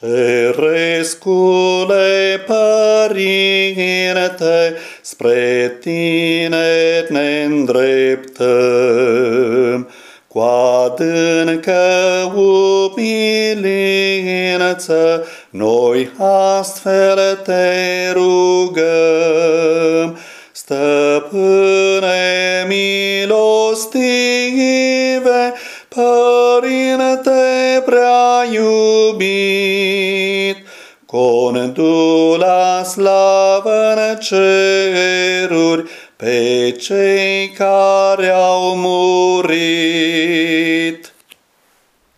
Cerescule Părinte, spre tine ne îndreptăm, cu adâncă umilință, noi astfel te rugăm. Stăpâne milostive, Părinte prea iubit, condu la slavă în ceruri pe cei care au murit.